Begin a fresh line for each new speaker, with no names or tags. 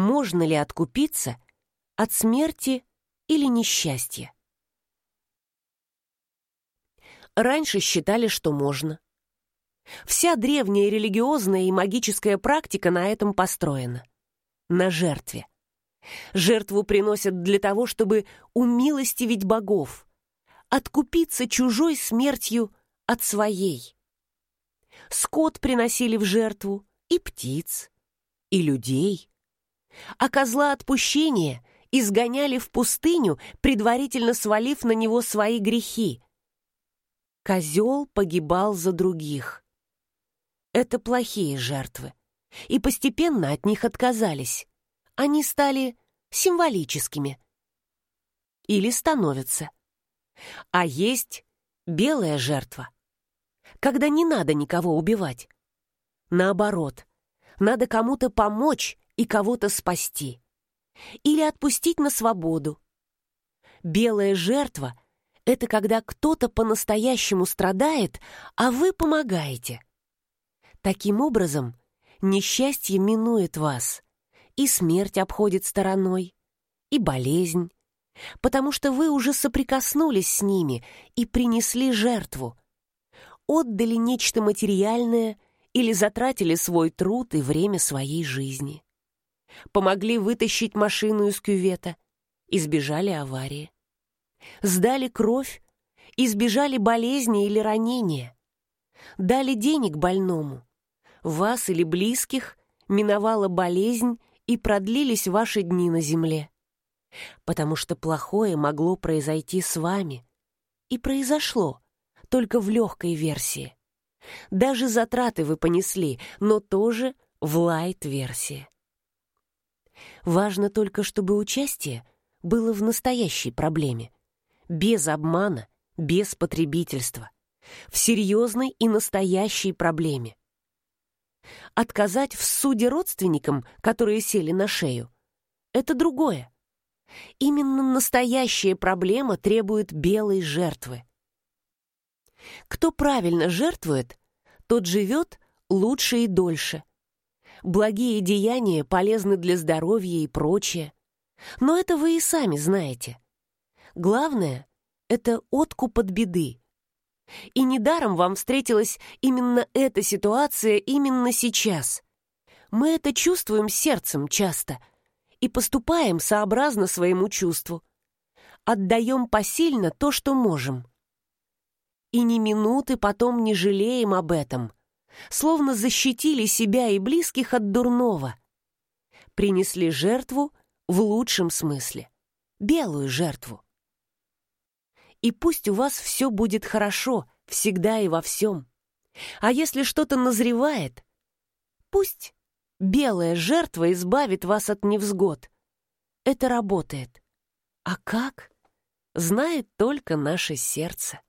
можно ли откупиться от смерти или несчастья. Раньше считали, что можно. Вся древняя религиозная и магическая практика на этом построена. На жертве. Жертву приносят для того, чтобы умилостивить богов, откупиться чужой смертью от своей. Скот приносили в жертву, и птиц, и людей. А козла отпущения изгоняли в пустыню, предварительно свалив на него свои грехи. Козел погибал за других. Это плохие жертвы, и постепенно от них отказались. Они стали символическими. Или становятся. А есть белая жертва, когда не надо никого убивать. Наоборот, надо кому-то помочь и кого-то спасти. Или отпустить на свободу. Белая жертва — это когда кто-то по-настоящему страдает, а вы помогаете. Таким образом, несчастье минует вас, и смерть обходит стороной, и болезнь, потому что вы уже соприкоснулись с ними и принесли жертву, отдали нечто материальное или затратили свой труд и время своей жизни. Помогли вытащить машину из кювета, избежали аварии. Сдали кровь, избежали болезни или ранения. Дали денег больному. Вас или близких миновала болезнь и продлились ваши дни на земле потому что плохое могло произойти с вами. И произошло, только в легкой версии. Даже затраты вы понесли, но тоже в лайт-версии. Важно только, чтобы участие было в настоящей проблеме, без обмана, без потребительства, в серьезной и настоящей проблеме. Отказать в суде родственникам, которые сели на шею, это другое. Именно настоящая проблема требует белой жертвы. Кто правильно жертвует, тот живет лучше и дольше. Благие деяния полезны для здоровья и прочее. Но это вы и сами знаете. Главное — это откуп от беды. И недаром вам встретилась именно эта ситуация именно сейчас. Мы это чувствуем сердцем часто — и поступаем сообразно своему чувству. Отдаем посильно то, что можем. И ни минуты потом не жалеем об этом, словно защитили себя и близких от дурного. Принесли жертву в лучшем смысле, белую жертву. И пусть у вас все будет хорошо, всегда и во всем. А если что-то назревает, пусть Белая жертва избавит вас от невзгод. Это работает. А как? Знает только наше сердце.